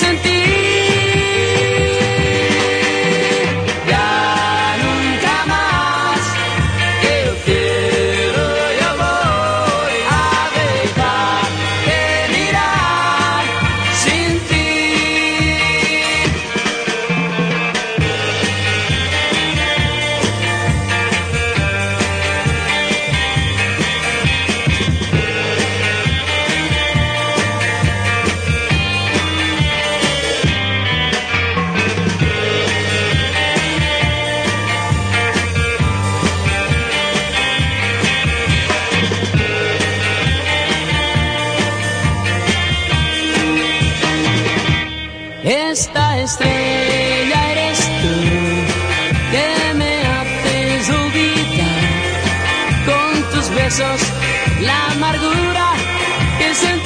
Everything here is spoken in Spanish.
sentir Esta estrella eres tú que me haces olvidar con tus besos la amargura que sentí.